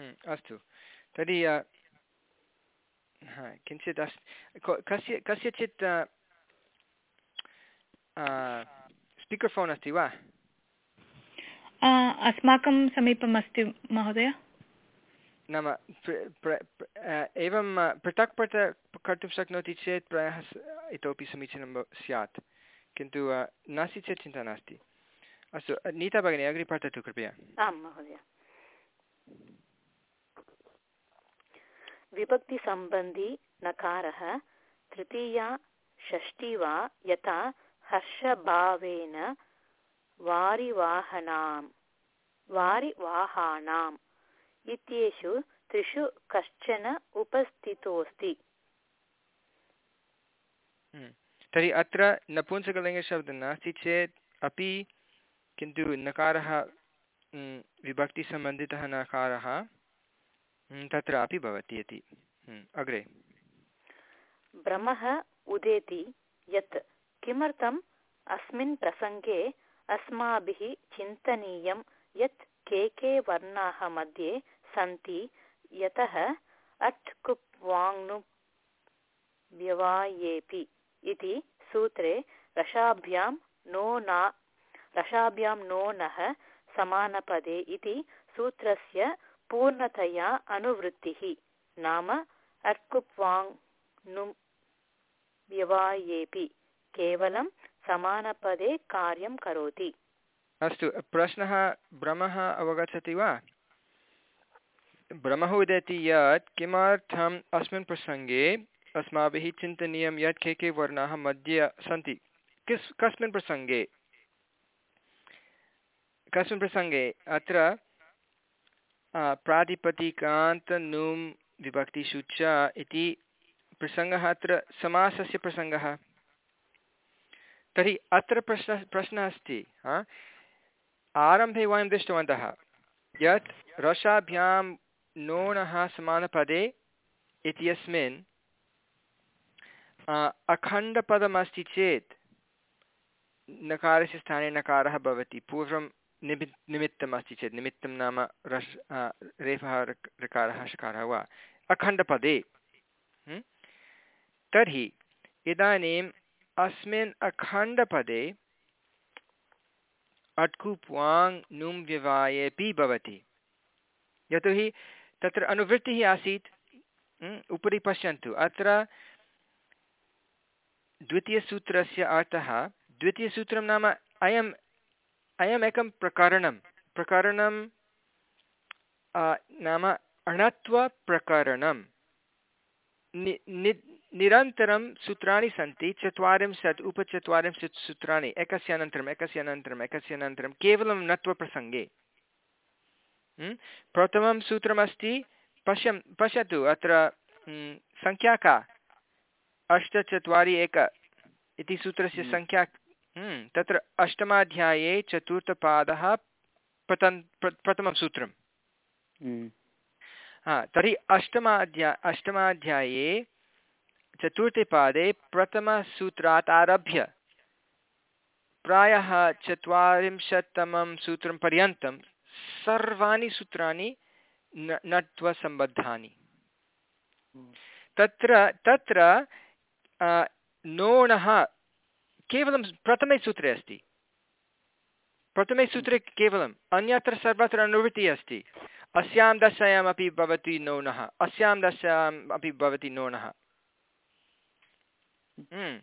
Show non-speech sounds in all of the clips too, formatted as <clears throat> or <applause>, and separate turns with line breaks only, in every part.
अस्तु। तर्हि किञ्चित् अस् कस्य कस्यचित् स्पीकर् फ़ोन् अस्ति वा?
अस्माकं समीपम् अस्ति महोदय।
नाम एवं पृथक् पृथक् कर्तुं शक्नोति चेत् प्रायः इतोपि समीचीनं स्यात्। किन्तु नास्ति चेत् चिन्ता नास्ति। अस्तु नीता भगिनी अग्रे पठतु कृपया।
आं महोदय। विभक्तिसम्बन्धी नकारः तृतीया षष्ठी वा यथा हर्षभावेन वारिवाहनां वारिवाहानाम् इत्येषु त्रिषु कश्चन उपस्थितोऽस्ति
हम्म। तर्हि अत्र नपुंसकलिङ्गशब्दः नास्ति चेत् अपि किन्तु नकारः हम्म, विभक्तिसम्बन्धितः नकारः तत्र अपि भवति इति। अग्रे।
भ्रमः उदेति यत् किमर्थम् अस्मिन् प्रसङ्गे अस्माभिः चिन्तनीयं यत् के के वर्णाः मध्ये सन्ति, यतः अट् कुप् वाङ्नु व्यवायेपि इति सूत्रे रसाभ्यां नो न, रसाभ्यां नो नः समानपदे इति सूत्रस्य पूर्णतया अनुवृत्तिः। नाम अट्कुप् वाङ् व्यवायेपि केवलं समानपदे कार्यं करोति।
अस्तु, प्रश्नः भ्रमः अवगच्छति वा? भ्रमः उदेति यत् किमर्थम् अस्मिन् प्रसङ्गे अस्माभिः चिन्तनीयं यत् के के वर्णाः मध्ये सन्ति। किस्, कस्मिन् प्रसङ्गे? कस्मिन् प्रसङ्गे अत्र प्रातिपदिकान्तनुं विभक्तिषु च इति प्रसङ्गः अत्र समासस्य प्रसङ्गः तर्हि अत्र प्रश्नः प्रश्नः अस्ति आरम्भे वयं दृष्टवन्तः, यत् रसाभ्यां नोणः समानपदे इत्यस्मिन् अखण्डपदमस्ति चेत् नकारस्य स्थाने नकारः भवति, पूर्वं निमि निमित्तम् अस्ति चेत्, निमित्तं नाम रस् रेफः ऋकारः शकारः वा? अखण्डपदे। तर्हि, इदानीम् अस्मिन् अखण्डपदे अट्कुप् वाङ् नुं व्यवायेपि भवति। यतोहि, तत्र अनुवृत्तिः आसीत्। उपरि पश्यन्तु। अत्र द्वितीयसूत्रस्य अर्थः, द्वितीयसूत्रं नाम अयम् अयमेकं प्रकरणं। प्रकरणं नाम अणत्वप्रकरणं। निरन्तरं सूत्राणि सन्ति चत्वारिंशत् उपचत्वारिंशत् सूत्राणि एकस्य अनन्तरम् एकस्य अनन्तरम् एकस्य अनन्तरं केवलं नत्वप्रसङ्गे। प्रथमं सूत्रमस्ति पश्यं पश्यतु अत्र सङ्ख्या का? अष्ट चत्वारि एक इति सूत्रस्य सङ्ख्या तत्र अष्टमाध्याये चतुर्थपादः प्रथम प्रथमं सूत्रं हा तर्हि अष्टमाध्या अष्टमाध्याये चतुर्थे पादे प्रथमसूत्रात् आरभ्य प्रायः चत्वारिंशत्तमं सूत्रं पर्यन्तं सर्वाणि सूत्राणि न नत्वसम्बद्धानि। तत्र तत्र नोणः केवलं प्रथमे सूत्रे अस्ति प्रथमे सूत्रे केवलम् अन्यत्र सर्वत्र अनुवृत्तिः अस्ति अस्यां दशायामपि भवति नोणः अस्यां दशायाम् अपि भवति नोणः हम्म।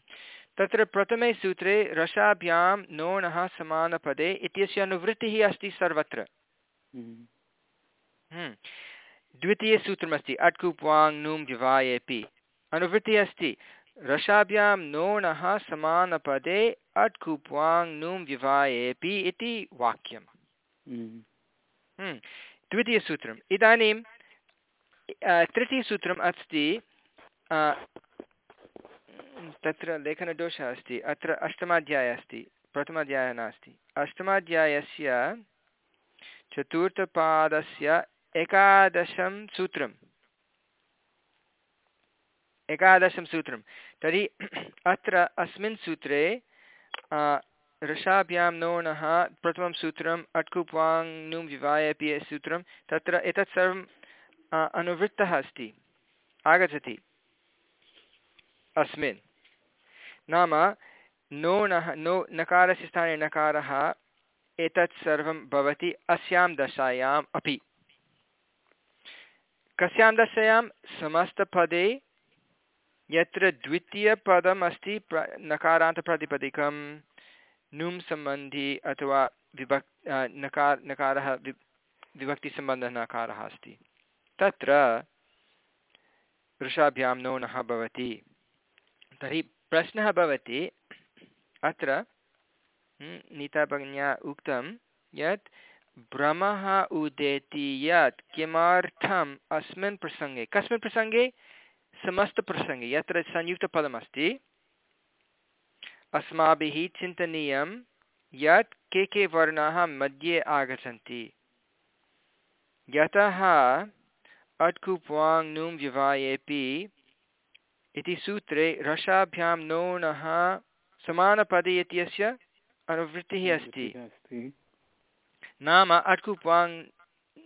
तत्र प्रथमे सूत्रे रसाभ्यां नोणः समानपदे इत्यस्य अनुवृत्तिः अस्ति सर्वत्र हम्म। हम्म। द्वितीयसूत्रमस्ति अट्कुप् वाङ् नुं विवायेपि अनुवृत्तिः अस्ति रसाभ्यां नोणः समानपदे अट्कुप् वाङ् नुं विवायेपि इति वाक्यम्। द्वितीयसूत्रम्। इदानीं तृतीयसूत्रम् अस्ति तत्र लेखनदोषः अस्ति अत्र अष्टमाध्यायः अस्ति प्रथमाध्यायः नास्ति। अष्टमाध्यायस्य चतुर्थपादस्य एकादशं सूत्रम्। एकादशं सूत्रं। तर्हि <clears throat> अत्र अस्मिन् सूत्रे रसाभ्यां नोणः प्रथमं सूत्रम् अट्कुप् वाङ् नुं विवाय अपि सूत्रं, तत्र एतत् सर्वं अनुवृत्तः अस्ति। आगच्छति। अस्मिन्। नाम नोणः नो, नकारस्य स्थाने नकारः एतत् सर्वं भवति अस्यां दशायाम् अपि। कस्यां दशायां समस्तपदे यत्र द्वितीयपदम् अस्ति प्र, नकारान्तप्रातिपदिकं, नुं सम्बन्धी अथवा विभक् नकार, नकारः वि विभक्तिसम्बन्धः नकारः अस्ति। तत्र वृषाभ्यां नोनः भवति। तर्हि प्रश्नः भवति, अत्र नीताभगिन्या उक्तं यत् भ्रमः उदेति यत् किमर्थम् अस्मिन् प्रसङ्गे, कस्मिन् प्रसङ्गे? समस्तप्रसङ्गे यत्र संयुक्तपदमस्ति अस्माभिः चिन्तनीयं यत् के के वर्णाः मध्ये आगच्छन्ति। यतः अट्कुप्वाङ् नुं विवायेपि इति सूत्रे रसाभ्यां नोणः समानपदे इत्यस्य अनुवृत्तिः अस्ति। नाम अट्कुप्वाङ्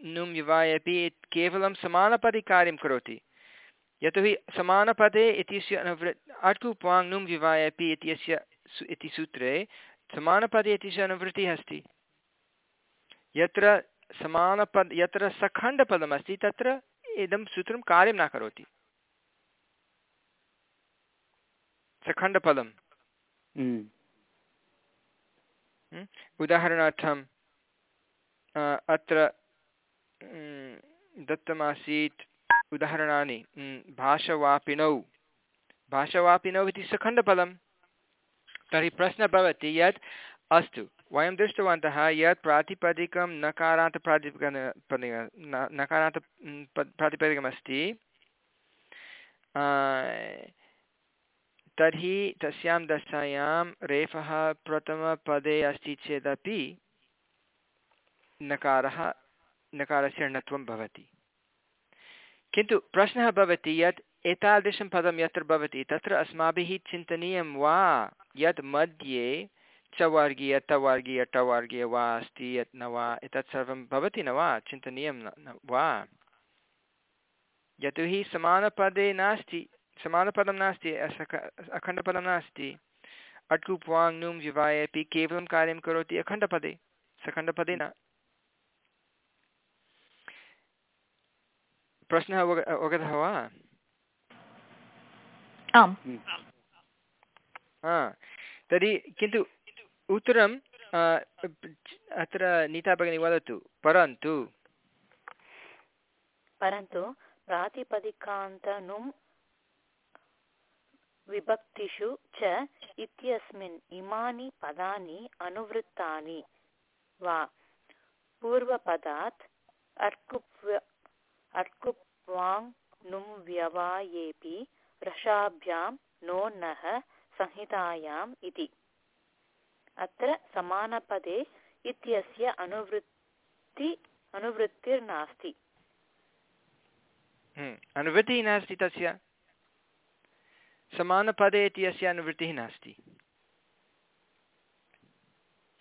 नुं युवायपि केवलं समानपदे कार्यं करोति। यतोहि समानपदे इत्यस्य अनुवृ अट्कुप्वाङ् नुं विवायपि इत्यस्य इति सूत्रे समानपदे इत्यस्य अनुवृत्तिः अस्ति यत्र समानपद यत्र सखण्डपदमस्ति तत्र इदं सूत्रं कार्यं न करोति सखण्डपदं
हम्म।
हम्म? उदाहरणार्थम् अत्र दत्तमासीत् उदाहरणानि भाषवापिनौ। भाषवापिनौ इति सखण्डपदं तर्हि प्रश्नः भवति यत्, अस्तु, वयं दृष्टवन्तः यत् प्रातिपदिकं नकारान्तप्रातिपदिक नकारान्त प्रातिपदिकमस्ति। तर्हि तस्यां दशायां रेफः प्रथमपदे अस्ति चेदपि नकारः, नकारस्य णत्वं भवति। किन्तु प्रश्नः भवति यत् एतादृशं पदं यत्र भवति, तत्र अस्माभिः चिन्तनीयं वा? यत् मध्ये चवर्गीय तवर्गीय टवर्गीय वा अस्ति, यत् न वा, एतत् सर्वं भवति न वा? चिन्तनीयं न वा? यतोहि समानपदे नास्ति, समानपदं नास्ति अखण्डपदं नास्ति। अट्कुप् नुं विवाय अपि केवलं कार्यं करोति अखण्डपदे सखण्डपदे न। प्रश्नः अवग अवगतः वा?
आम्।
तर्हि किन्तु उत्तरं अत्र नीता भगिनी वदतु परन्तु।
परन्तु प्रातिपदिकान्तनुं विभक्तिषु च इत्यस्मिन् इमानि पदानि अनुवृत्तानि वा? पूर्वपदात् अर्कुप् अर्कुप्वाङ् नुं व्यवायेऽपि रसाभ्यां नो नः संहितायाम् इति। अत्र समानपदे इत्यस्य अनुवृत्ति अनुवृत्तिर्नास्ति।
हम्म, अनुवृत्तिः नास्ति तस्य? समानपदे इति अस्य अनुवृत्तिः नास्ति।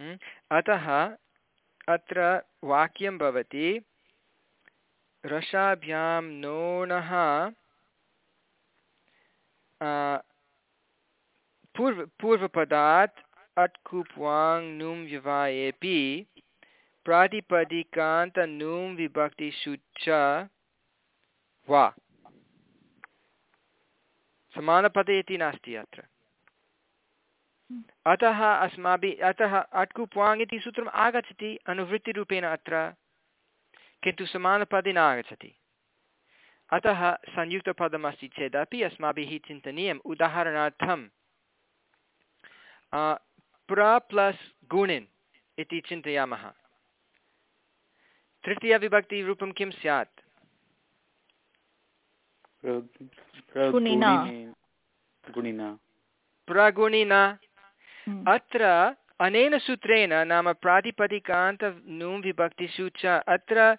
हम्म? अतः अत्र वाक्यं भवति रसाभ्यां नोणः पूर्व पूर्वपदात् अट्कुप् वाङ् नुं विवायेपि प्रातिपदिकान्त नुं विभक्तिषु च वा। समानपदे इति नास्ति अत्र। अतः अस्माभिः अतः अट्कुप् वाङ् इति सूत्रम् आगच्छति अनुवृत्तिरूपेण अत्र। किन्तु समानपदे न आगच्छति अतः संयुक्तपदमस्ति चेदपि अस्माभिः चिन्तनीयम्। उदाहरणार्थं प्र प्लस् गुणिन् इति चिन्तयामः। तृतीयविभक्तिरूपं किं स्यात्? प्रगुणिना। हम्म। अत्र अनेन सूत्रेण नाम प्रातिपदिकान्त नुं विभक्तिषु च अत्र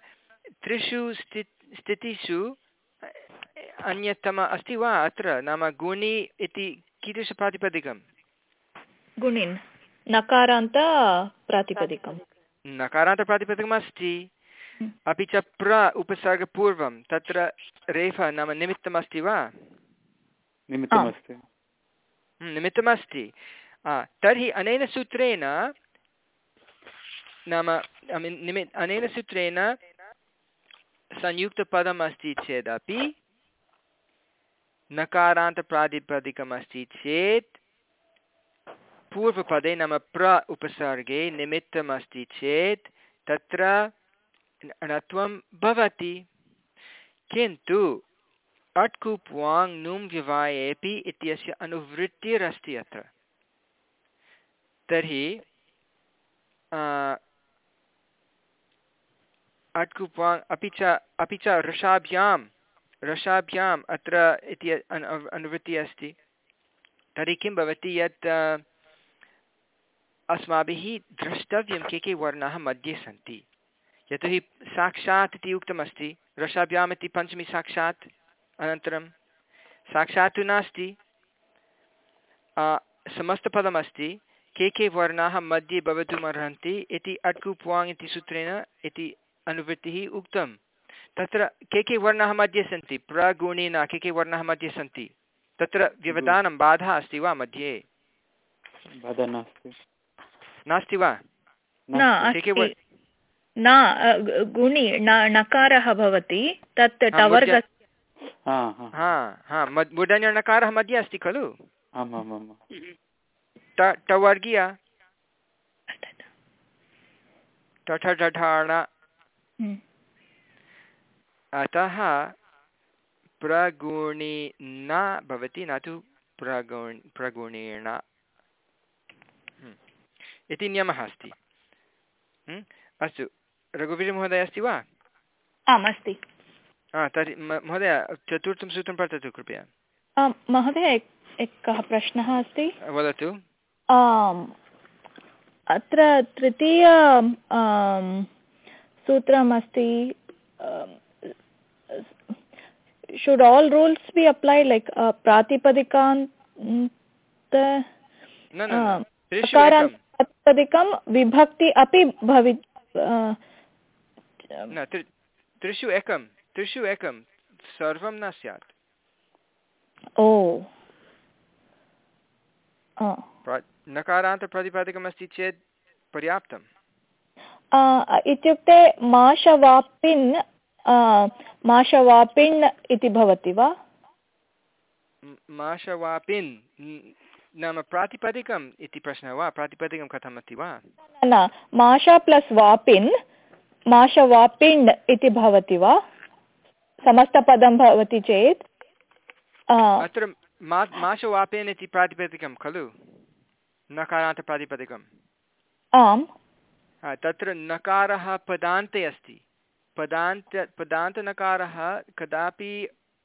त्रिषु स्थि स्थितिषु अन्यतम अस्ति वा अत्र? नाम गुणि इति कीदृशप्रातिपदिकं
गुणिन्। नकारान्त प्रातिपदिकं
नकारान्तप्रातिपदिकम् अस्ति अपि च प्र उपसर्गपूर्वं। तत्र रेफ नाम निमित्तमस्ति वा?
निमित्तमस्ति।
हम्म, निमित्तमस्ति। तर्हि अनेन सूत्रेण नाम निमि अनेन सूत्रेण संयुक्तपदम् अस्ति चेदपि नकारान्तप्रातिपदिकम् अस्ति चेत् पूर्वपदे नाम प्र उपसर्गे निमित्तमस्ति चेत् तत्र णत्वं भवति। किन्तु अट्कुप् वाङ् नुं विवायेपि इत्यस्य अनुवृत्तिरस्ति अत्र। तर्हि अट्कुप् वाङ् अपि च अपि च रसाभ्यां रसाभ्याम् अत्र इति अनुवृत्तिः अस्ति। तर्हि किं भवति यत् अस्माभिः द्रष्टव्यं के के वर्णाः मध्ये सन्ति। यतोहि साक्षात् इति उक्तमस्ति रसाभ्याम् इति पञ्चमी साक्षात् अनन्तरं। साक्षात् तु नास्ति समस्तपदमस्ति के के वर्णाः मध्ये भवितुम् अर्हन्ति इति अट्कुप् वाङ् इति सूत्रेण इति अनुवृत्तिः उक्तं तत्र के के वर्णाः मध्ये सन्ति प्रगुणेन के के वर्णाः मध्ये सन्ति तत्र व्यवधानं बाधा अस्ति वा मध्ये नास्ति वा
न गुणि नकारः भवति तत् टवर्
मध्ये अस्ति खलु टवर्गीय हम्म। अतः प्रगुणी न भवति न तु प्रगुण् प्रगुणेन हम्म। इति नियमः अस्ति। हम्म। अस्तु। रघुवीरमहोदय अस्ति वा?
आम् अस्ति।
तर्हि महोदय चतुर्थं सूत्रं पठतु कृपया।
महोदय एकः प्रश्नः अस्ति।
वदतु।
अत्र तृतीय सूत्रमस्ति should all rules be applied like uh, प्रातिपदिकान्त प्रातिपदिकं विभक्ति अपि भवि
त्रिषु एकं त्रिषु एकं सर्वं न स्यात्।
ओ।
नकारान्तप्रतिपादिकमस्ति चेत् पर्याप्तम्।
इत्युक्ते माशवापिन् माशवापिन् इति भवति वा
माशवापिन् नाम प्रातिपदिकम् इति प्रश्नः वा प्रातिपदिकं कथम् अस्ति वा
न माशा प्लस् वापिन् माशवापिण् इति भवति वा समस्तपदं भवति चेत्
अत्र माशवापेन् इति प्रातिपदिकं खलु नकारान्तप्रातिपदिकम्
आम्
तत्र नकारः पदान्ते अस्ति। पदान्त पदान्तनकारः कदापि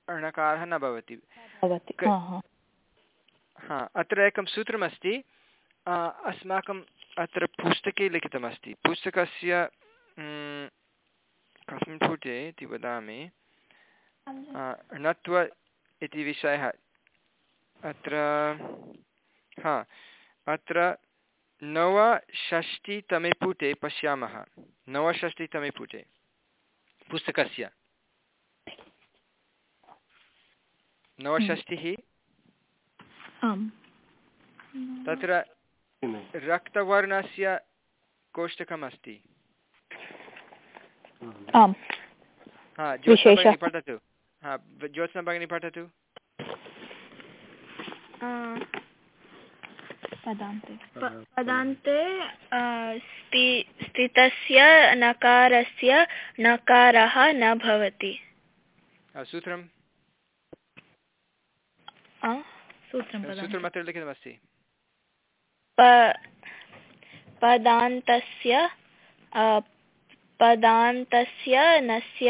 णकारः न भवति। हा अत्र एकं सूत्रमस्ति। अस्माकम् अत्र पुस्तके लिखितमस्ति। पुस्तकस्य कस्मिन् पुटे इति वदामि। णत्व इति विषयः। अत्र हा अत्र नवषष्टितमे पुटे पश्यामः। नवषष्टितमे पुटे पुस्तकस्य। नवषष्टिः तत्र रक्तवर्णस्य कोष्टकमस्ति। हा ज्योत्स्ना पठतु। हा ज्योत्स्ना भगिनी पठतु।
पदान्ते। पदान्ते स्थितस्य नकारस्य नकारः न भवति।
सूत्रं सूत्रमत्र लिखितमस्ति।
पदान्तस्य पदान्तस्य नस्य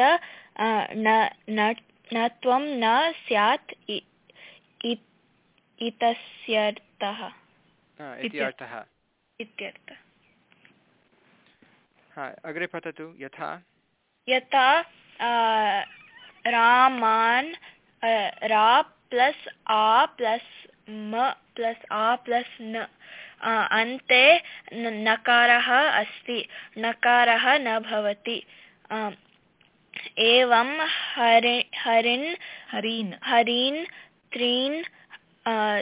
नत्वं न स्यात् इत्यर्थः
इति अर्थः।
इत्यर्थः
अग्रे पठतु यथा।
यथा रामान् रा प्लस् आ प्लस् म प्लस् आ प्लस् न। अन्ते नकारः अस्ति। नकारः न भवति। एवं हरि हरिन्
हरीन्।
हरीन् त्रीन् अ,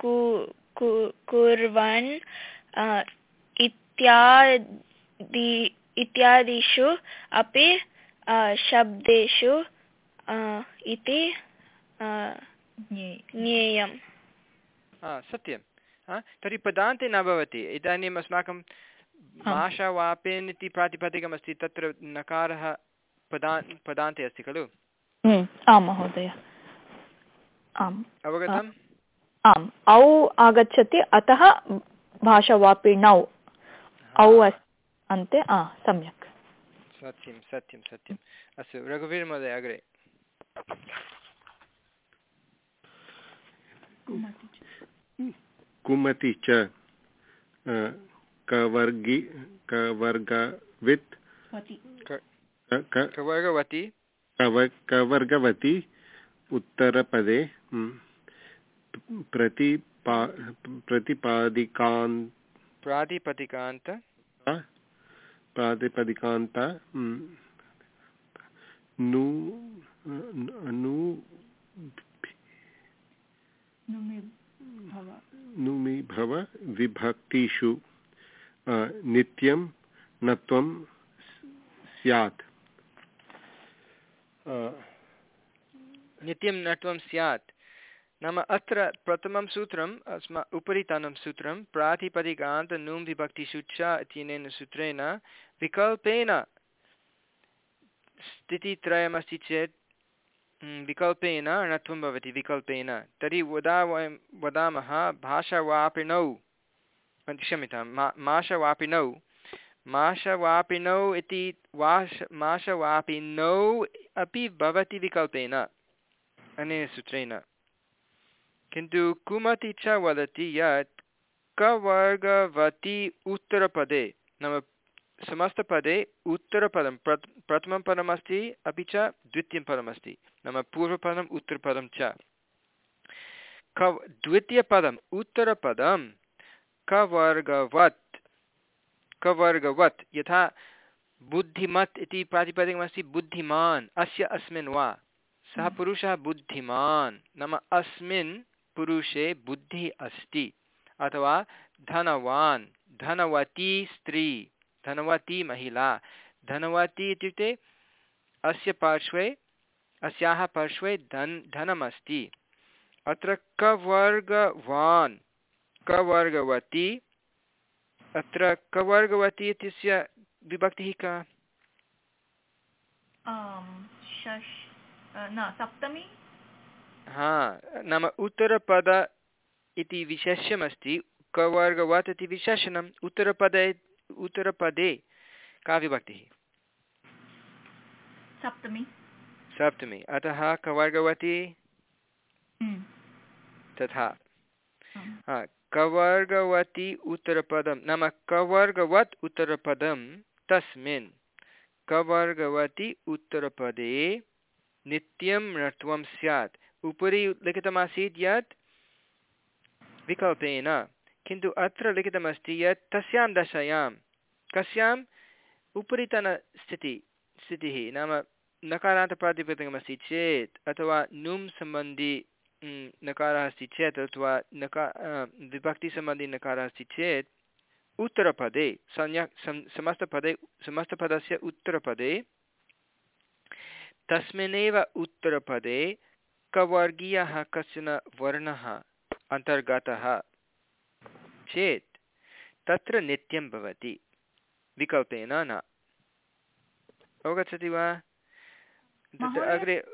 स्वीकु- कु- कुर्वन् अ, इत्यादि इत्यादिषु अपि अ, शब्देषु इति अ, ज्ञेयम्।
सत्यं तर्हि पदान्ते न भवति। इदानीम् अस्माकं माषावापेन् इति प्रातिपदिकमस्ति तत्र नकारः पदा पदान्ते अस्ति खलु?
हम्म, आं महोदय। आम्।
अवगतम्?
आम् औ आगच्छति अतः भाषावापिणौ औ अन्ते आ सम्यक्।
सत्यं सत्यं सत्यम्। अस्तु रघुवीरमहोदय अग्रे।
कुमति च कवर्गि कवर्गवित्।
कवर्गवती।
कव कवर्गवती उत्तरपदे। प्रतिपा प्रतिपादिकान्
प्रातिपदिकान्त
प्रातिपदिकान्त नु नु
नुमि भव
विभक्तिषु नित्यं नत्वं स्यात्।
नित्यं नत्वं स्यात्। नाम अत्र प्रथमं सूत्रम् अस्मा उपरितनं सूत्रं प्रातिपदिकान्त नुं विभक्तिषु च इत्यनेन सूत्रेण विकल्पेन स्थितित्रयमस्ति चेत् म्, विकल्पेन णत्वं भवति विकल्पेन। तर्हि यदा वयं वदामः भाषावापिनौ। क्षम्यतां मा माषवापिनौ। माषवापिनौ इति वाश माषवापिनौ अपि भवति विकल्पेन। अनेन सूत्रेण। किन्तु कुमति च वदति यत् कवर्गवती उत्तरपदे नाम समस्तपदे उत्तरपदं प्रत् प्रथमं पदमस्ति अपि च द्वितीयं पदमस्ति नाम पूर्वपदम् उत्तरपदं च। कव द्वितीयपदम् उत्तरपदं कवर्गवत् कवर्गवत् यथा बुद्धिमत् इति प्रातिपदिकमस्ति बुद्धिमान् अस्य अस्मिन् वा। सः पुरुषः बुद्धिमान् नाम अस्मिन् पुरुषे बुद्धिः अस्ति, अथवा धनवान्, धनवती स्त्री, धनवती महिला। धनवती इत्युक्ते अस्य पार्श्वे, अस्याः पार्श्वे धन्, धनमस्ति। अत्र कवर्गवान्, कवर्गवती, अत्र कवर्गवती इत्यस्य विभक्तिः का?
सप्तमी
हा नाम उत्तरपद इति विशेष्यमस्ति कवर्गवत् इति विशेषणम् उत्तरपदे उत्तरपदे का विभक्तिः?
सप्तमी।
सप्तमी। अतः कवर्गवती?
हम्म,
तथा। कवर्गवती उत्तरपदं नाम कवर्गवत् उत्तरपदं तस्मिन्। कवर्गवती उत्तरपदे नित्यं णत्वं स्यात्। उपरि लिखितमासीत् यत् विकल्पेन किन्तु अत्र लिखितमस्ति यत् तस्यां दशायां कस्याम् उपरितनस्थितिः स्थितिः नाम नकारान्तप्रातिपदिकमस्ति चेत् अथवा नुं सम्बन्धि नकारः अस्ति चेत् अथवा नका अ, नकारः अस्ति चेत् उत्तरपदे सम्यक् सं समस्तपदे समस्तपदस्य उत्तरपदे तस्मिन्नेव उत्तरपदे कवर्गीयः कश्चन वर्णः अन्तर्गतः। चेत् तत्र नित्यं भवति। विकल्पेन न। अवगच्छति वा? तत्र? अग्रे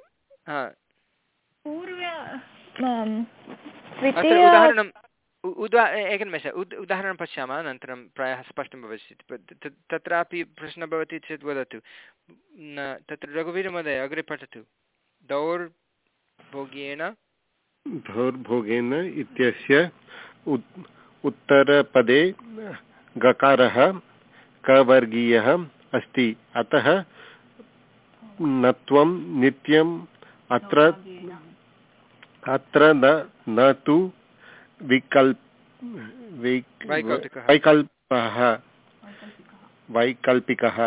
हा।
पूर्व
आम्,
अत्र
द्वितीय
उदाहरणम् उ- उदा एकनिमेष उद् उदाहरणं पश्यामः अनन्तरं प्रायः स्पष्टं भविष्यति तत्रापि प्रश्नः भवति चेत् वदतु। तत्र रघुवीरमहोदय अग्रे पठतु। दौर्भोग्येन
दौर्भोगेन इत्यस्य उत् उत्तरपदे गकारः कवर्गीयः अस्ति। अतः नत्वं नित्यम् अत्र अत्र न न तु विकल्प वैकल्पः। वैकल्पिकः।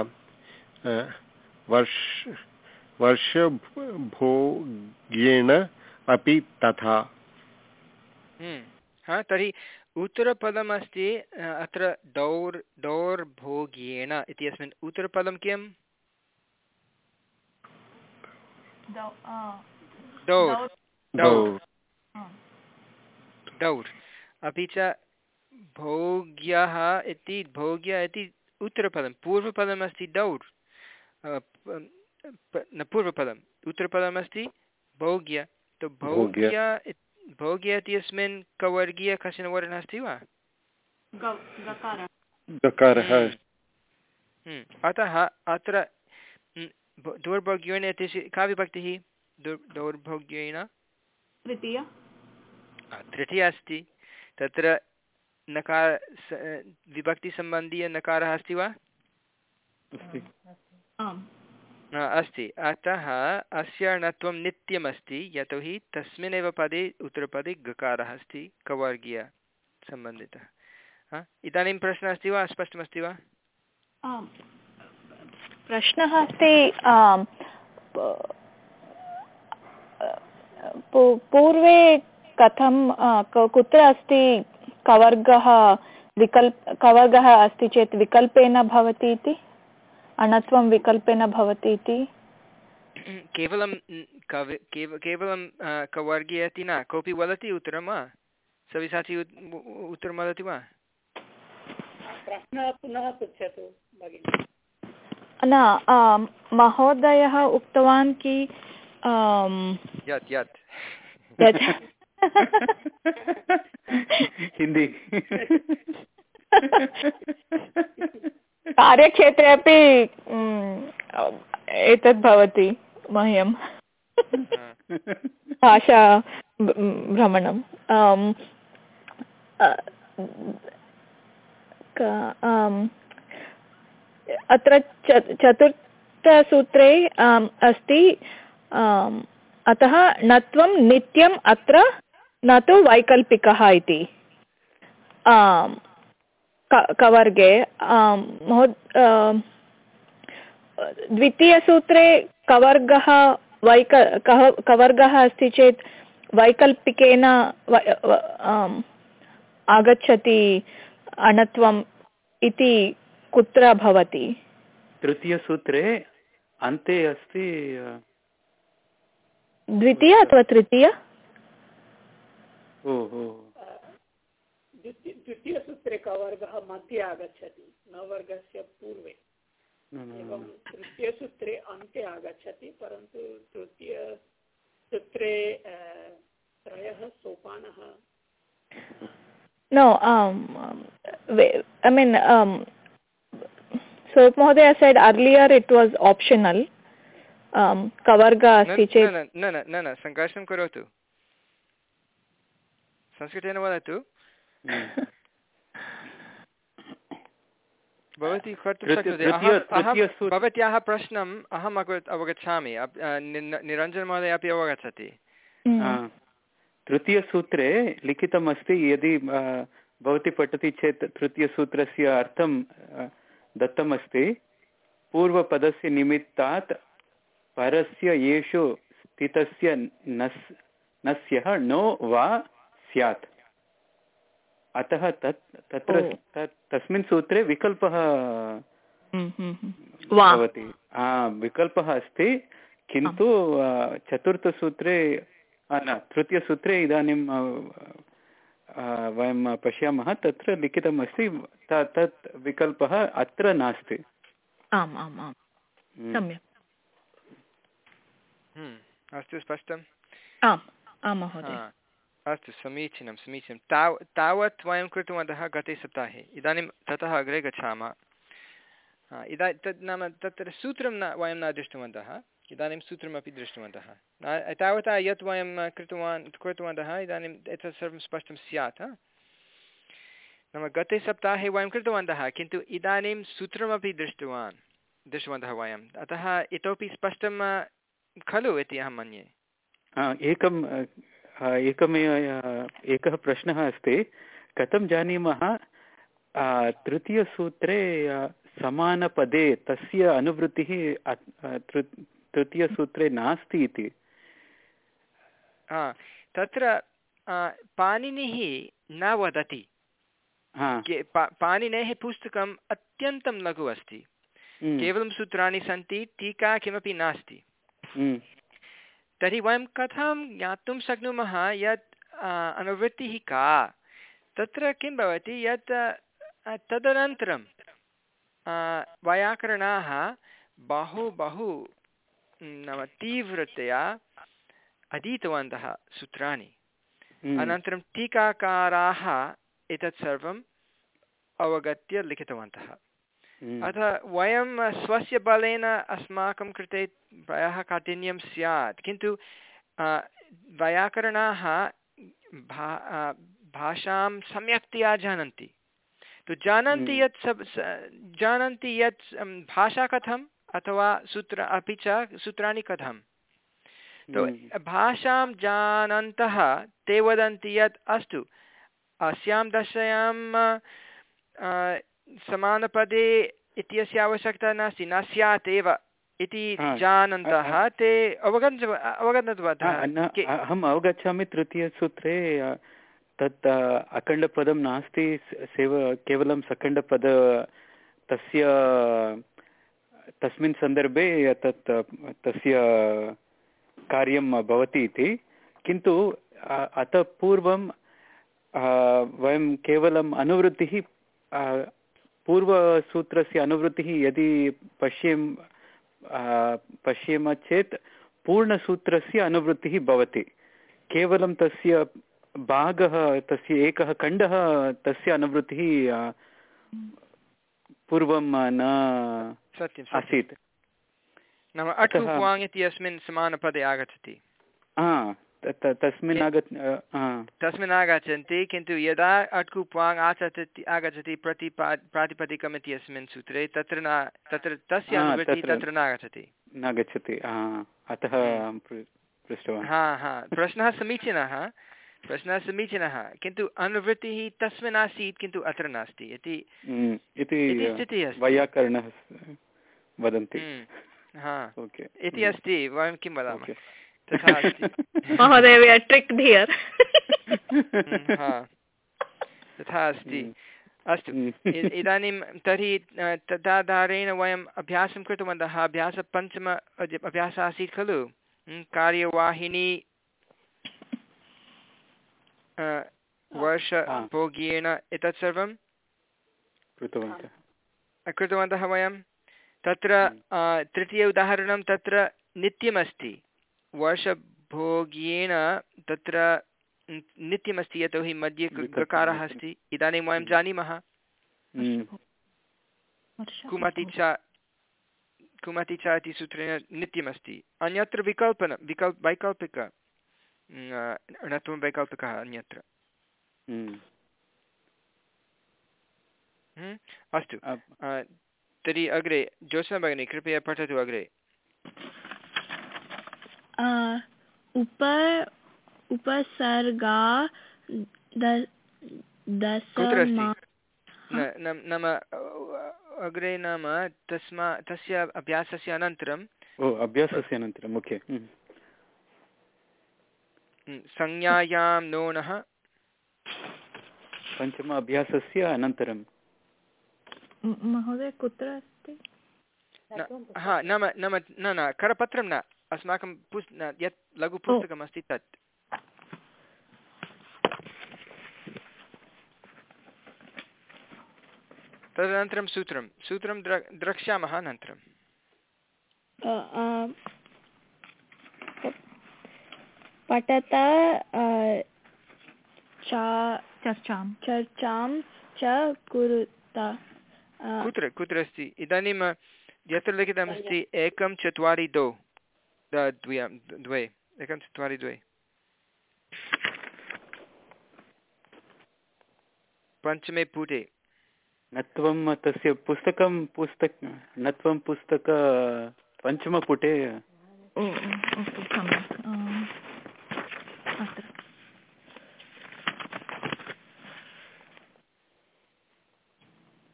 वर्ष वर्षभोग्येन अपि तथा।
हम्म, हा तर्हि उत्तरपदमस्ति अत्र दौर् दौर्भोग्येन इत्यस्मिन् उत्तरपदं किं
दौ- आ,
दौर्।
दौ-
दौ
आ,
दौर्। अपि च भोग्यः इति भोग्य इति उत्तरपदं पूर्वपदमस्ति दौर्। न पूर्वपदम्। उत्तरपदमस्ति भोग्य तो
भोग्य।
भोग्य इत्- भोग्य इत्यस्मिन् कवर्गीय कश्चन वर्णः अस्ति वा?
गौ- गकारः।
गकारः।
हम्म। हम्म, अतः अत्र दौर्भोग्येन इत्यस्य का विभक्तिः? दौर् दौर्भोग्येन?
तृतीया।
अस्ति। तत्र नकार विभक्तिसम्बन्धीयनकारः अस्ति वा?
अस्ति।
अतः अस्य णत्वं नित्यमस्ति यतोहि तस्मिन्नेव पदे, उत्तरपदे गकारः अस्ति कवर्गीयसम्बन्धितः हा? इदानीं प्रश्नः अस्ति वा? स्पष्टमस्ति वा?
प्रश्नः अस्ति पूर्वे कथं कुत्र अस्ति कवर्गः विकल्प, कवर्गः अस्ति चेत् विकल्पेन भवति इति? अणत्वं विकल्पेन भवति इति।
केवलं न, कवि केव केवलं आ, कवर्गीय इति न कोऽपि वदति उत्तरं वा? सविसाचि उत्- उत्तरं वदति वा?
प्रश्नः पुनः पृच्छतु
न महोदयः उक्तवान् कि
यत् यत्।
यत्। <laughs>
हिंदी। <laughs>
कार्यक्षेत्रे अपि म्, एतत् भवति मह्यं। <laughs> भाषा भ- भ्रमणम्। अ, क- आम्, अत्र चतुर्थसूत्रे अस्ति अतः णत्वं नित्यम् अत्र न तु वैकल्पिकः इति। कवर्गे द्वितीयसूत्रे कवर्गः वैक कवर्गः अस्ति चेत् वैकल्पिकेन आगच्छति अणत्वम् इति कुत्र भवति?
तृतीयसूत्रे अन्ते अस्ति
द्वितीय अथवा तृतीय?
ओ ओ
द्वितीय द्वितीयसूत्रे कवर्गः मध्ये आगच्छति न वर्गस्य पूर्वे
न, न,
एवं
न।
तृतीयसूत्रे अन्ते आगच्छति परन्तु तृतीयसूत्रे अ, त्रयः सोपानः
No, um, um, I mean, um, so Mahodaya said earlier it was optional. Um, kavarga
न
अस्ति
न
चेत्
न न न न न सङ्घर्षं करोतु संस्कृतेन वदतु <coughs> भवती कर्तुं शक्नोति। भवत्याः प्रश्नम् अहम् अवग अवगच्छामि। निरञ्जनमहोदय अपि अवगच्छति।
Mm.
तृतीयसूत्रे लिखितमस्ति यदि भवती पठति चेत् तृतीयसूत्रस्य अर्थं दत्तमस्ति पूर्वपदस्य निमित्तात् परस्य येषु स्थितस्य नस् नस्यः नो वा स्यात्। अतः तत् तत्र तस्मिन् सूत्रे विकल्पः
mm, mm. वा।
भवति विकल्पः अस्ति किन्तु चतुर्थसूत्रे न तृतीयसूत्रे इदानीं आ, आ, वयं पश्यामः तत्र लिखितमस्ति त- तत् विकल्पः अत्र नास्ति।
आम् आम् आम्।
हम्म।
सम्यक्।
हम्म, अस्तु स्पष्टम्।
आम् आम् महोदय।
अस्तु समीचीनं समीचीनं। ताव तावत् वयं कृतवन्तः गते सप्ताहे। इदानीं ततः अग्रे गच्छामः। इदा तद् नाम तत्र सूत्रं न वयं न दृष्टवन्तः। इदानीं सूत्रमपि दृष्टवन्तः। तावता यत् वयं कृतवान् कृतवन्तः इदानीम् एतत् सर्वं स्पष्टं स्यात् नाम गते सप्ताहे वयं कृतवन्तः किन्तु इदानीं सूत्रमपि दृष्टवान् दृष्टवन्तः वयम् अतः इतोपि स्पष्टं खलु इति अहं मन्ये।
अ, एकमेव एकः प्रश्नः अस्ति। कथं जानीमः? तृतीयसूत्रे समानपदे तस्य अनुवृत्तिः तृतीयसूत्रे नास्ति इति।
हा, तत्र पाणिनिः न वदति। पाणिनेः पुस्तकम् अत्यन्तं लघु अस्ति।
हम्म,
केवलं सूत्राणि सन्ति टीका किमपि नास्ति।
हम्म,
तर्हि वयं कथं ज्ञातुं शक्नुमः यत् अनुवृत्तिः का? तत्र किं भवति? यत् तदनन्तरं वैयाकरणाः बहु बहु नाम तीव्रतया अधीतवन्तः सूत्राणि।
हम्म,
अनन्तरं टीकाकाराः एतत् सर्वम् अवगत्य लिखितवन्तः। अतः वयं स्वस्य बलेन अस्माकं कृते प्रायः काठिन्यं स्यात्। किन्तु वैयाकरणाः भा भाषां सम्यक्तया जानन्ति। तु जानन्ति
हम्म।
यत् सब जानन्ति यत् अं, भाषा कथम् अथवा सूत्र अपि च सूत्राणि कथं तो
हम्म,
भाषां जानन्तः ते वदन्ति यत् अस्तु अस्यां दशायां समानपदे इत्यस्य आवश्यकता नास्ति न स्यात् एव इति जानन्तः ते अवगन्तव अवगतवन्तः
अहम् अवगच्छामि तृतीयसूत्रे तत् अखण्डपदं नास्ति सेव केवलं सकण्डपद तस्य तस्मिन् सन्दर्भे तत् तस्य कार्यं भवति इति किन्तु अतः पूर्वं वयं केवलम् अनुवृत्तिः पूर्वसूत्रस्य अनुवृत्तिः यदि पश्येम पश्येम चेत् पूर्णसूत्रस्य अनुवृत्तिः भवति। केवलं तस्य भागः तस्य एकः खण्डः तस्य अनुवृत्तिः पूर्वं न आसीत्।
नाम अटु
अतः-
वाङ् इत्यस्मिन् समानपदे आगच्छति।
तस्मिन् आगत्
तस्मिन् आगच्छन्ति किन्तु यदा अट्कु प्वाङ् आचरति आगच्छति प्रतिपा प्रातिपदिकम् इत्यस्मिन् सूत्रे तत्र न तत्र तस्य अनुवृत्तिः
तत्र-
तत्र नागच्छति
न गच्छति अतः पृष्टवान्।
हा हा प्रश्नः समीचीनः प्रश्नः समीचीनः किन्तु अनुवृत्तिः तस्मिन् आसीत् किन्तु अत्र नास्ति इति
हम्म, इति
इति स्थितिः अस्ति।
वैयाकरणः वदन्ति।
हम्म, हा।
ओके।
इति अस्ति वयं किं वदामः। तथा अस्ति।
महोदय वि आर् ट्रिक् हियर्
हम्म, हा। तथा अस्ति। अस्तु।
हम्म।
इदानीं तर्हि तदाधारेण वयम् अभ्यासं कृतवन्तः। अभ्यासपञ्चम अभ्यासः आसीत् खलु? हम्म, कार्यवाहिनी वर्षभोग्येन एतत् सर्वं?
कृतवन्तः।
कृतवन्तः वयं? तत्र तृतीय उदाहरणं तत्र नित्यमस्ति। वर्षभोग्येन तत्र नित्यमस्ति यतोहि मध्ये गकारः
अस्ति।
इदानीं वयं जानीमः।
हम्म,
वर्ष-
कुमति च कुमति च इति सूत्रेण नित्यमस्ति। अन्यत्र विकल्पन विकल्प वैकल्पिक णत्वं वैकल्पिकः अन्यत्र।
हम्म।
हम्म? अस्तु। तर्हि अग्रे ज्योत्स्ना भगिनी कृपया पठतु अग्रे।
उप उपसर्गा
नाम अग्रे नाम तस्मा तस्य अभ्यासस्य अनन्तरं।
ओ अभ्यासस्य अनन्तरम् ओके। हम्म।
हम्म, संज्ञायां नोनः।
पञ्चम अभ्यासस्य अनन्तरं
महोदय कुत्र अस्ति?
हा नाम नाम न न करपत्रं न। अस्माकं पुस् यत् लघुपुस्तकमस्ति तत्। तदनन्तरं सूत्रं। सूत्रं द्र द्रक्ष्यामः अनन्तरं।
पठता
चर्चां
चर्चां च कुरुत।
कुत्र कुत्र अस्ति? इदानीं यत्र लिखितमस्ति एकं चत्वारि द्वौ द- द्वयं द्वे एकं चत्वारि द्वे। पञ्चमे पुटे।
नत्वं तस्य पुस्तकं पुस्तक नत्वं पुस्तक पञ्चमपुटे
अत्र।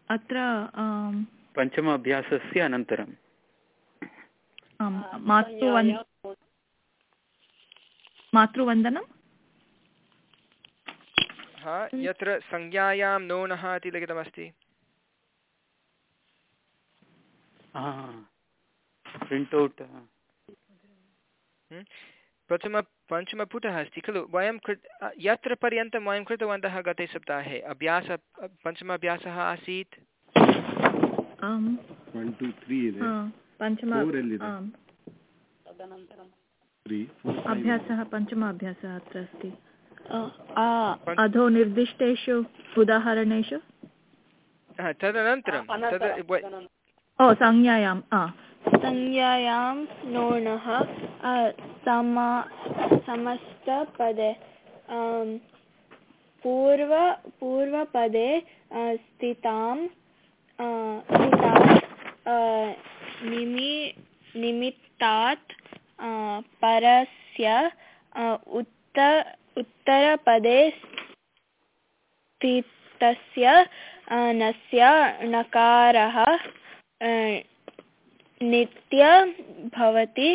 अत्र
पञ्चम अभ्यासस्य अनन्तरम्।
आम् मातृवन् मातृवन्दनं
हा यत्र संज्ञायां नोनः इति लिखितमस्ति।
प्रिण्ट्
प्रथम पञ्चमपुटः अस्ति खलु वयं कृ यत्र पर्यन्तं वयं कृतवन्तः गते सप्ताहे अभ्यास पञ्चम अभ्यासः आसीत्
पञ्चम अभ्यासः पञ्चम अभ्यासः अत्र अस्ति। अधो निर्दिष्टेषु उदाहरणेषु?
तदनन्तरं
ओ संज्ञायाम्
संज्ञायां नोणः समा समस्तपदे पूर्व पूर्वपदे स्थितां स्थितां निमि निमित्तात् परस्य उत्त उत्तरपदे स्थितस्य नस्य णकारः नित्य भवति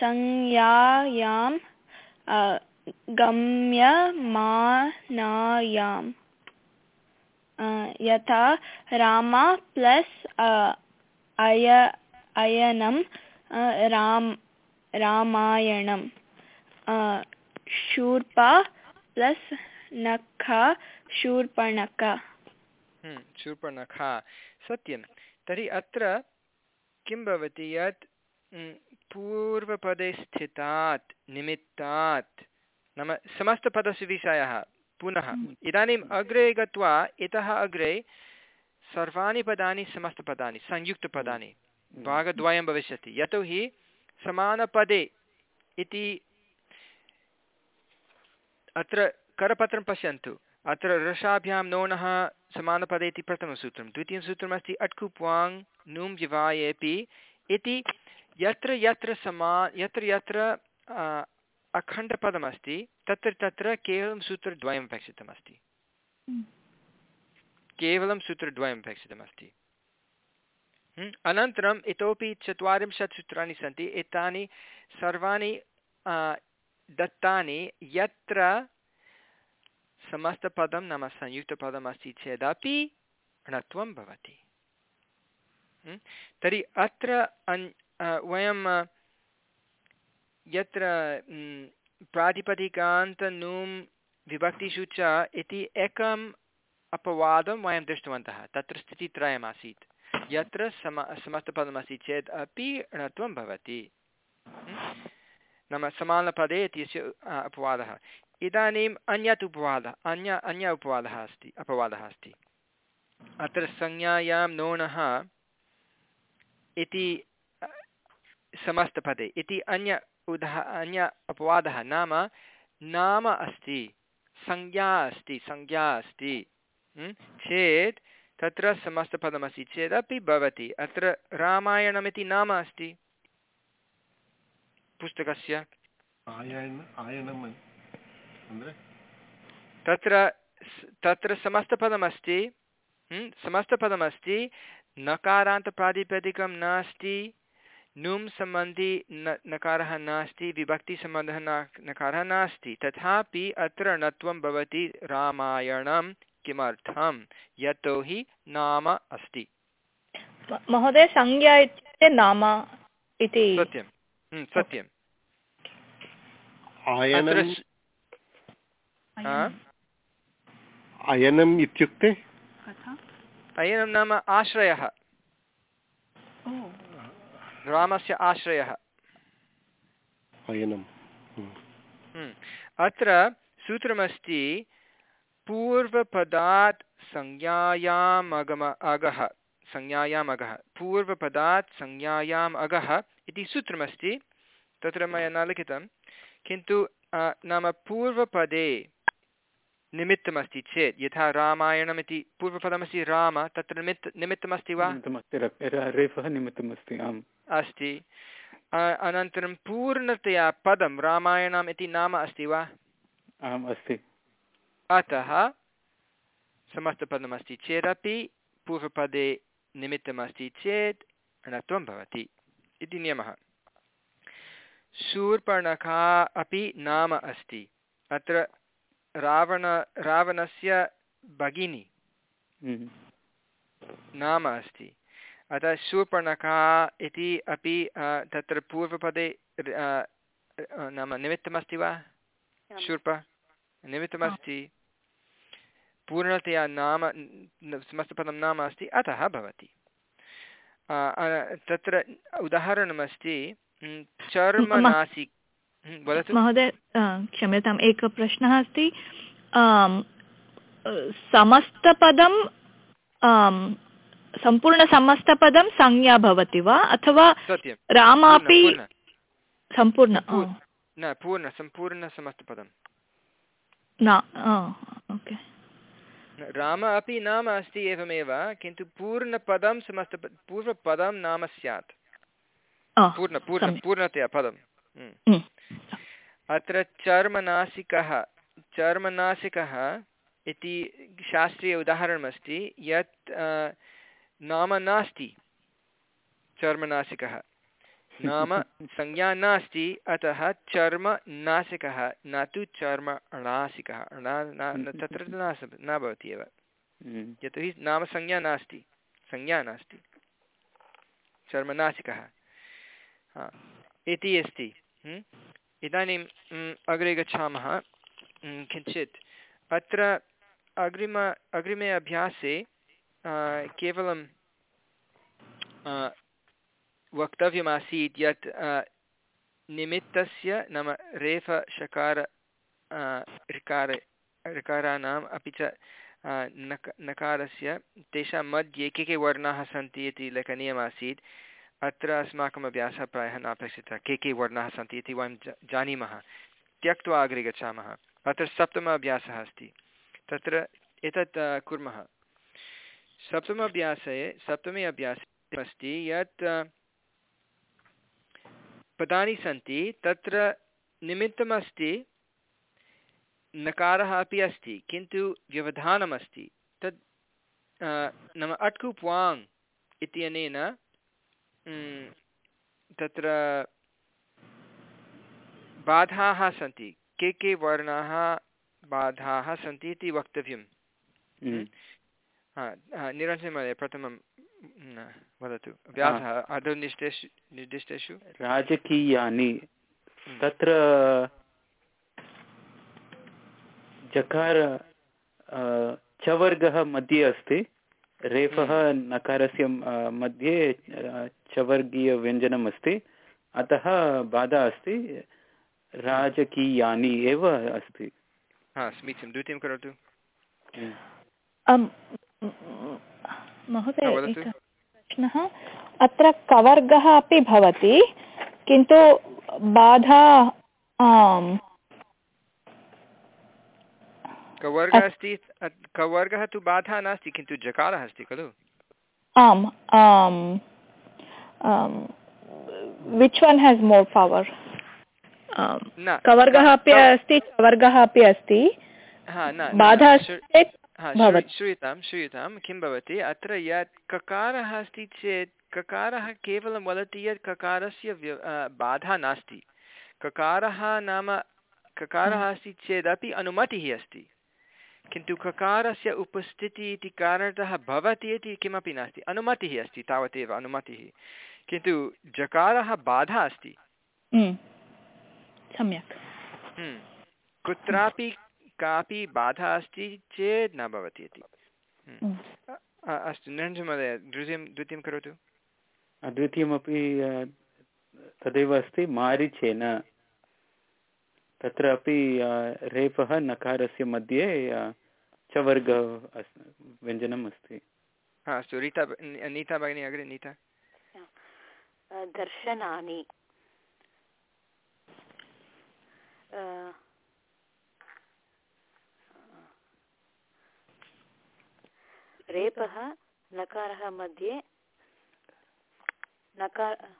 संज्ञायां गम्यमानायाम्। यथा रामा प्लस् अय अयनं राम रामायणं शूर्पा प्लस् नखा शूर्पणखा।
हम्म, शूर्पणखा सत्यं। तर्हि अत्र किं भवति यत् पूर्वपदे स्थितात् निमित्तात् नाम समस्तपदस्य विषयः। पुनः इदानीम् अग्रे गत्वा इतः अग्रे सर्वाणि पदानि समस्तपदानि संयुक्तपदानि भागद्वयं भविष्यति। यतोहि समानपदे इति अत्र करपत्रं पश्यन्तु। अत्र रसाभ्यां नोनः समानपदे इति प्रथमसूत्रं। द्वितीयं सूत्रमस्ति अट्कुप्वाङ् नुं जिवायेपि इति यत्र यत्र समा यत्र यत्र अखण्डपदमस्ति तत्र तत्र केवलं सूत्रद्वयम् अपेक्षितमस्ति केवलं सूत्रद्वयम् अपेक्षितमस्ति हम्, अनन्तरम् इतोपि चत्वारिंशत् सूत्राणि सन्ति एतानि सर्वाणि दत्तानि यत्र समस्तपदं नाम संयुक्तपदम् अस्ति चेदपि णत्वं भवति। तर्हि अत्र अन् वयं यत्र प्रातिपदिकान्तनुं विभक्तिषु च इति एकम् अपवादं वयं दृष्टवन्तः। तत्र स्थितित्रयमासीत् यत्र सम, समस्तपदमस्ति चेत् अपि णत्वं भवति। नाम समानपदे इत्यस्य अपवादः। इदानीम् अन्यत् उपवादः, अन्य अन्य उपवादः अस्ति, अपवादः अस्ति। अत्र संज्ञायां नोणः इति समस्तपदे, इति अन्य उदाह अन्य अपवादः नाम नाम अस्ति संज्ञा अस्ति संज्ञा अस्ति चेत् तत्र समस्तपदमस्ति चेदपि भवति अत्र रामायणमिति नाम अस्ति पुस्तकस्य। तत्र तत्र समस्तपदमस्ति समस्तपदमस्ति नकारान्तप्रातिपदिकं नास्ति नुम् सम्बन्धी न नकारः नास्ति विभक्तिसम्बन्धः न नकारः नास्ति। तथापि अत्र णत्वं भवति रामायणं किमर्थं? यतोहि नाम अस्ति।
महोदय संज्ञा इत्युक्ते नाम इति।
सत्यं। सत्यम्
अयनम्
इत्युक्ते?
अयनं नाम आश्रयः। रामस्य आश्रयः।
हम्म।
हम्म। अत्र सूत्रमस्ति पूर्वपदात् संज्ञायामगम अगः संज्ञायाम् अगः। पूर्वपदात् संज्ञायाम् अगः इति सूत्रमस्ति तत्र मया न लिखितं। किन्तु नाम पूर्वपदे निमित्तमस्ति चेत् यथा रामायणमिति पूर्वपदमस्ति राम तत्र निमित्त निमित्तमस्ति वा?
रेफः निमित्तमस्ति आम्।
अस्ति। अनन्तरं पूर्णतया पदं रामायणम् इति नाम अस्ति वा?
आम् अस्ति।
अतः समस्तपदमस्ति चेदपि पूर्वपदे निमित्तमस्ति चेत् णत्वं भवति इति नियमः। शूर्पणखा अपि नाम अस्ति। अत्र रावण रावणस्य भगिनी
हम्म।
नाम अस्ति। अतः शूर्पणखा इति अपि तत्र पूर्वपदे नाम निमित्तमस्ति वा? शूर्प निमित्तमस्ति। पूर्णतया नाम समस्तपदं नाम अस्ति अतः भवति। तत्र उदाहरणमस्ति म्, चर्मनासि म्, वदतु
महोदय अ, क्षम्यताम् एकः प्रश्नः अस्ति। समस्तपदं सम्पूर्णसमस्तपदं संज्ञा भवति वा? अथवा रामापि
पूर्ण, पूर्ण।
सम्पूर्ण
न पूर्ण सम्पूर्णसमस्तपदं
न ओके।
राम अपि नाम अस्ति एवमेव किन्तु पूर्णपदं समस्त पूर्वपदं नाम स्यात्। पूर्ण पूर्ण पूर्णतया पदं। म्.
हम्म।
अत्र चर्मनासिकः चर्मनासिकः इति शास्त्रीय उदाहरणमस्ति यत् नाम नास्ति चर्मनासिकः। नाम <laughs> संज्ञा नास्ति अतः चर्म नासिकः न तु चर्म न- तत्र तु न न भवति एव।
हम्म।
यतोहि नाम संज्ञा नास्ति संज्ञा नास्ति चर्मनासिकः। इति अस्ति। ह्म्? इदानीं म्, अग्रे गच्छामः किञ्चित् अत्र अग्रिम अग्रिमे अभ्यासे केवलं वक्तव्यमासीत् यत् निमित्तस्य नाम रेफ शकार आ, ऋकार ऋकाराणाम् अपि च नक नकारस्य तेषां मध्ये के के वर्णाः सन्ति इति लेखनीयमासीत् अत्र अस्माकम् अभ्यासः प्रायः नापेक्षितः। के के वर्णाः सन्ति इति वयं जानीमः। त्यक्त्वा अग्रे गच्छामः। अत्र सप्तम अभ्यासः अस्ति। तत्र एतत् कुर्मः। सप्तम अभ्यासे, सप्तमे अभ्यासे अस्ति यत् पदानि सन्ति। तत्र निमित्तमस्ति, नकारः अपि अस्ति, किन्तु व्यवधानमस्ति। तत् नाम अट्कु प्वाङ् इत्यनेन तत्र बाधाः सन्ति। के के वर्णाः बाधाः सन्ति इति वक्तव्यं
हम्म।
हा हा, निरञ्जनमहोदय प्रथमं वदतु। अभ्यासः आदौ निर्दिष्टेषु निर्दिष्टेषु
राजकीयानि। तत्र जकार चवर्गः मध्ये अस्ति। रेफः नकारस्य मध्ये चवर्गीयव्यञ्जनम् अस्ति अतः बाधा अस्ति। राजकीयानि एव अस्ति।
समीचीनं। द्वितीयं करोतु।
हम्म।
महोदय प्रश्नः। अत्र कवर्गः अपि भवति किन्तु बाधा
कवर्गः अस्ति कवर्गः तु बाधा नास्ति किन्तु जकारः अस्ति खलु?
आम् आम् which one has more power कवर्गः अपि अस्ति वर्गः अपि अस्ति।
हा
बाधा
हा श्रूयतां श्रूयतां किं भवति? अत्र यत् ककारः अस्ति चेत् ककारः केवलं वदति यत् ककारस्य बाधा नास्ति। ककारः नाम ककारः अस्ति चेदपि अनुमतिः अस्ति। किन्तु ककारस्य उपस्थितिः इति कारणतः भवति इति किमपि नास्ति। अनुमतिः अस्ति तावदेव अनुमतिः। किन्तु जकारः बाधा अस्ति।
हम्म, सम्यक्।
हम्म। कुत्रापि कापि बाधा अस्ति चेत् न भवति इति। हम्म। अस्तु निरञ्जनमहोदय द्वितीयं द्वितीयं करोतु।
द्वितीयमपि तदेव अस्ति मारिचेन। तत्र अपि रेफः नकारस्य मध्ये अ, चवर्ग अस्- व्यञ्जनम् अस्ति।
हा अस्तु रीता नीता भगिनी अग्रे नीता।
दर्शनानि। रेपः नकारः मध्ये नकार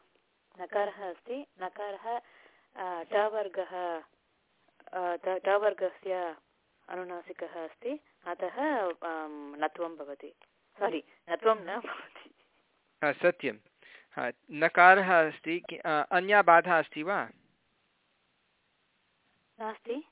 नकारः अस्ति नकारः टवर्गः टवर्गस्य अनुनासिकः अस्ति। अतः नत्वं भवति। सारि नत्वं न भवति।
सत्यं। नकारः अस्ति अन्या बाधा अस्ति वा?
नास्ति।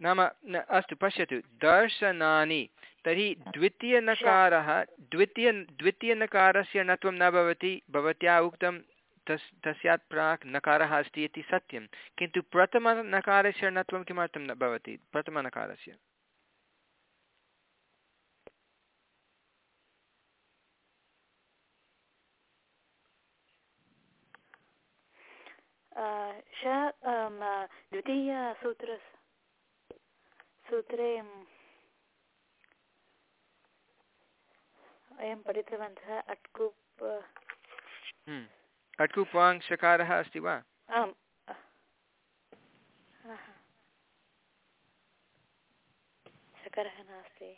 नाम न अस्तु पश्यतु। दर्शनानि तर्हि द्वितीयनकारः द्वितीय द्वितीयनकारस्य नत्वं न भवति भवत्या उक्तं तस् तस्यात् प्राक् नकारः अस्ति इति सत्यं। किन्तु प्रथमनकारस्य नत्वं किमर्थं न भवति? प्रथमनकारस्य।
द्वितीयसूत्र सूत्रे वयं पठितवन्तः अट्कुप्
हम्म। अट्कुप्वाङ् शकारः अस्ति वा?
आम्। अ, हा, हा। शकरः नास्ति।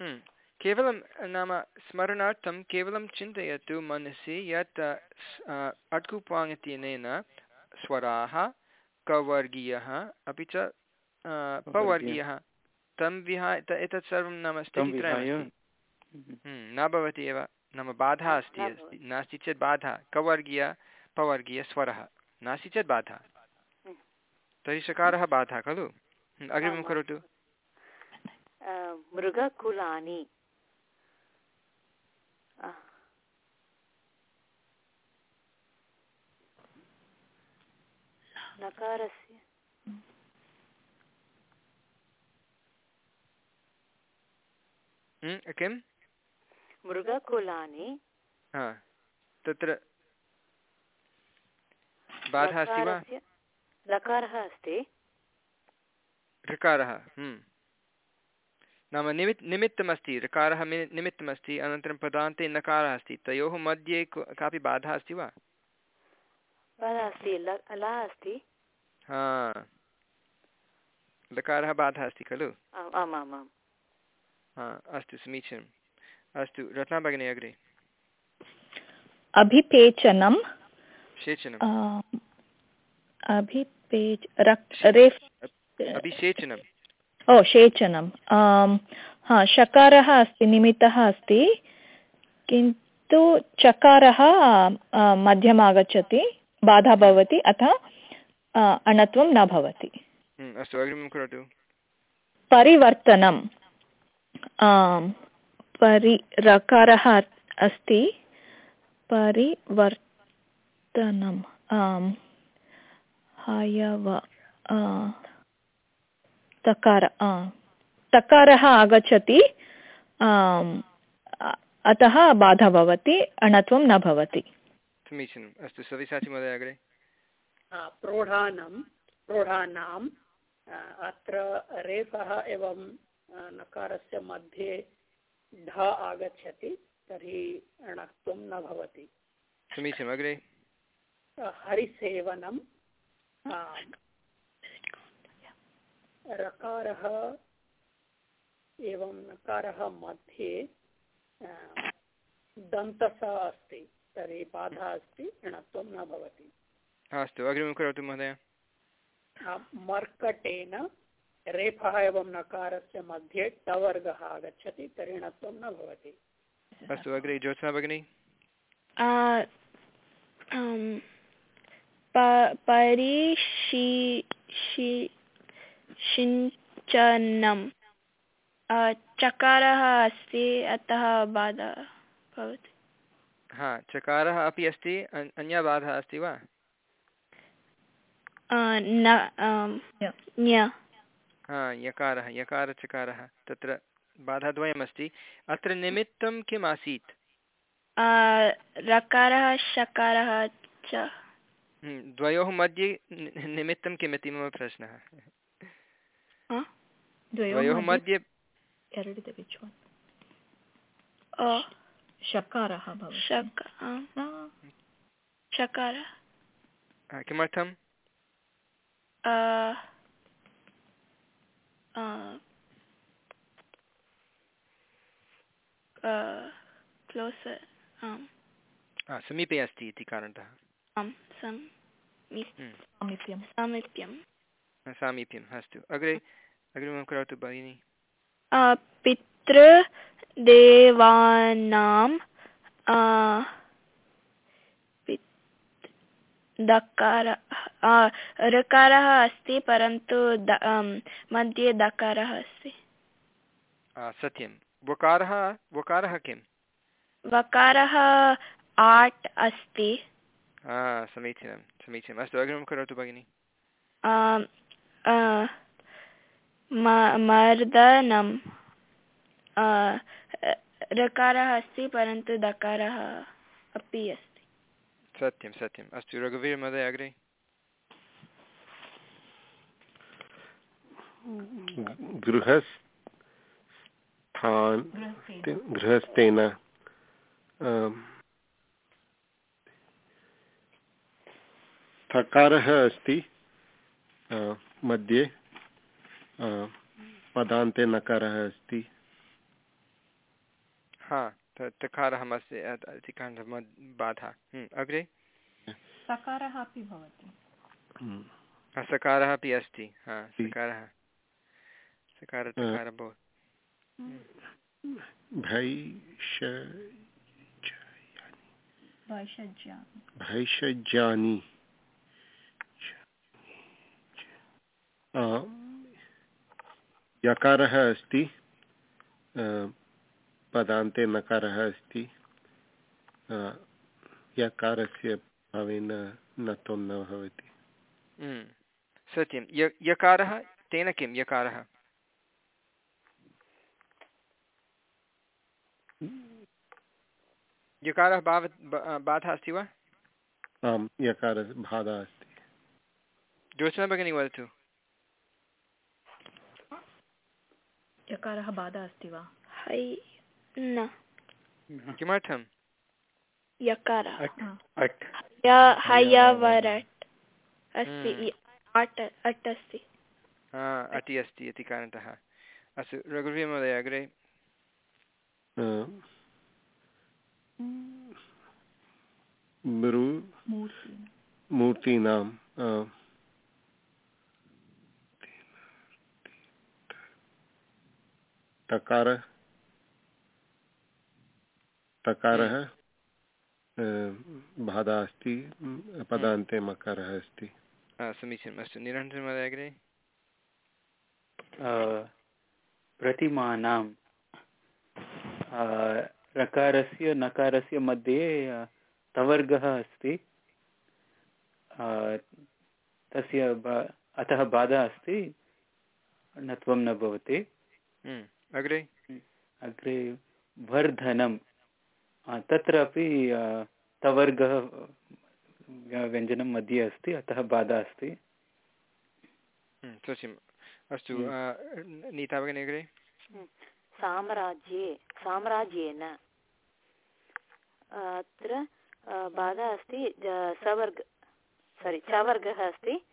हम्म। केवलं नाम स्मरणार्थं केवलं चिन्तयतु मनसि यत् अट्कुप्वाङ् इत्यनेन स्वराः कवर्गीयः अपि च पवर्गीयः। तं विहाय एतत् सर्वं नाम
तं
हम्म, न भवति एव नाम बाधा अस्ति अस्ति नास्ति चेत् बाधा कवर्गीय पवर्गीय स्वरः नास्ति चेत् बाधा।
हम्म।
तर्हि शकारः बाधा खलु? हम्म, अग्रिमं करोतु।
मृगकुलानि। नकारस्य।
हम्म, किं
मृगकुलानि
हा तत्र बाधा अस्ति वा?
लकारः अस्ति।
ऋकारः हम्म। नाम निमित् निमित्तमस्ति ऋकारः निमित्तमस्ति अनन्तरं पदान्ते नकारः अस्ति। तयोः मध्ये कापि बाधा अस्ति वा?
अस्ति
हा। लकारः बाधा अस्ति खलु? हा अस्तु समीचीनम्। अस्तु रत्ना भगिनी अग्रे।
अभिपेचनम्।
सेचनम्
अभिपेच रेफ् ओ सेचनम् आम्, हा शकारः अस्ति निमित्तः अस्ति। किन्तु चकारः मध्यम् आगच्छति बाधा भवति अतः अणत्वं न भवति।
हम्म, अस्तु अग्रिमं करोतु।
परिवर्तनम्। आम्, परि रकारः अस्ति। परिवर्तनम्। आम्। हयव। तकार तकारः आगच्छति। अतः बाधा भवति अणत्वं न भवति।
समीचीनम्। अस्तु सविसाचि महोदय अग्रे।
प्रौढानां प्रौढानाम् अत्र रेफः एवं नकारस्य मध्ये ढ आगच्छति तर्हि णत्वं न भवति।
समीचीनम् अग्रे?
आ, हरिसेवनं रकारः एवं नकारः मध्ये दन्तसः अस्ति तर्हि बाधा अस्ति णत्वं न भवति।
अस्तु अग्रिमं करोतु महोदय।
मर्कटेन रेफः एवं नकारस्य मध्ये टवर्गः आगच्छति तर्हि णत्वं न भवति।
अस्तु अग्रे ज्योत्स्ना भगिनी।
अ, अ, चकारः अस्ति अतः बाधा भवति।
हा चकारः अपि अस्ति अन्या बाधा अस्ति वा?
न
हा यकारः यकारचकारः। तत्र बाधाद्वयमस्ति। अत्र निमित्तं किम् आसीत्
रकारः शकारः च।
हम्म, द्वयोः मध्ये निमित्तं किमिति मम प्रश्नः? द्वयोः मध्ये? किमर्थं
अ, आम्
समीपे अस्ति इति कारणतः
सामीप्यं
सामीप्यं
सामीप्यम् अस्तु अग्रे अग्रिमं करोतु भगिनि
पितृदेवानां दकार ऋकारः अस्ति परन्तु मध्ये दकारः अस्ति।
सत्यं। वकारः वकारः किं
वकारः आट् अस्ति।
समीचीनं समीचीनम्। अस्तु अग्रिमं करोतु भगिनि।
मर्दनं। ऋकारः अस्ति परन्तु दकारः अपि अस्ति।
सत्यं सत्यम् अस्तु रघुवीरमहोदय अग्रे
गृहस्थान् गृहस्थेन थकारः अस्ति मध्ये पदान्ते नकारः अस्ति
हा तकारः अस्ति बाधा हम्म, अग्रे?
सकारः अपि भवति।
हम्म। सकारः अपि अस्ति। हा सकारः। सकार
भैषज्यानि। यकारः अस्ति। पदान्ते नकारः अस्ति। यकारस्य भावेन नत्वं न भवति।
हम्म, सत्यं। यकारः तेन किं यकारः? यकारः भाव बाधा अस्ति वा?
आम् यकारः बाधा अस्ति।
ज्योत्सना भगिनी वदतु।
यकारः बाधा अस्ति वा?
न
किमर्थं
यकारः।
हयवरट्
अस्ति हम्म। अट् अट् अस्ति।
अटि अस्ति इति कारणतः। अस्तु रघुवीरमहोदय अग्रे।
मूर्तीनां तकार तकारः बाधा अस्ति पदान्ते मकारः अस्ति।
समीचीनम् अस्तु। निरञ्जनमहोदय अग्रे?
प्रतिमानां रकारस्य नकारस्य मध्ये तवर्गः अस्ति। तस्य अतः बाधा अस्ति। नत्वं न भवति।
हम्म। अग्रे?
अग्रे वर्धनं तत्रापि तवर्गः व्यञ्जनं मध्ये अस्ति अतः बाधा अस्ति।
हम्म, सत्यम् अस्तु हम्म। नीता भगिनी अग्रे।
हम्म, साम्राज्ये साम्राज्येन। अत्र बाधा अस्ति सवर्ग सारि चवर्गः अस्ति।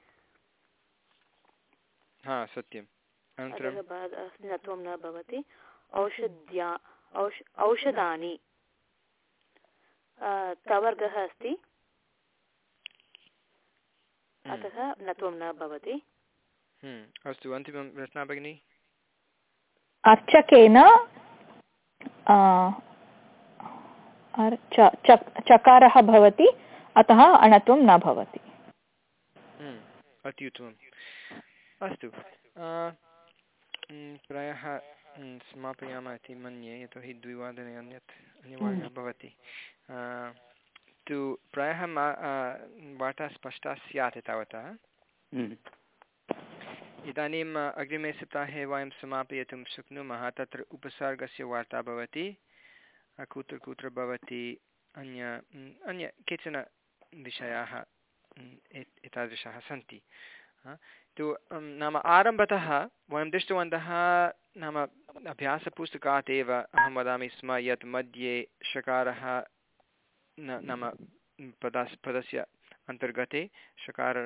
हा सत्यम्।
नत्वं न भवति। औषध्या औष औषधानि। तवर्गः अस्ति। हम्म। अतः नत्वं न भवति।
हम्म, अस्तु अन्तिमं रचना भगिनि।
अर्चकेन चकारः भवति अतः अणत्वं न भवति।
हम्म, अति उत्तमम्। अस्तु प्रायः समापयामः इति मन्ये यतोहि द्विवादने अन्यत् अनिवार्यः भवति। तु प्रायः मा वार्ता स्पष्टा स्यात् तावता इदानीम् अग्रिमे सप्ताहे वयं समापयितुं शक्नुमः तत्र उपसर्गस्य वार्ता भवति कुत्र कुत्र भवति अन्य अन्य केचन विषयाः एतादृशाः सन्ति। तु नाम आरम्भतः वयं दृष्टवन्तः नाम अभ्यासपुस्तकात् एव अहं वदामि स्म यत् मध्ये षकारः नाम पदस्, पदस्य अन्तर्गते षकार,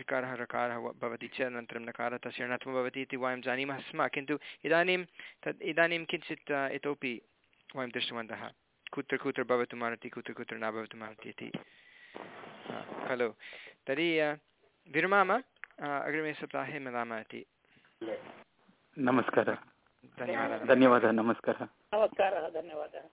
ऋकारः ऋकारः भवति चेत् अनन्तरं नकारः तस्य णत्वं भवति इति वयं जानीमः स्म, किन्तु इदानीं तत् इदानीं किञ्चित् इतोपि वयं दृष्टवन्तः। कुत्र कुत्र भवितुमर्हति कुत्र कुत्र न भवितुमर्हति इति। खलु। तर्हि विरमाम अग्रिमे सप्ताहे मिलामः इति।
नमस्कारः।
धन्यवाद
धन्यवादः नमस्कारः
नमस्कारः धन्यवादः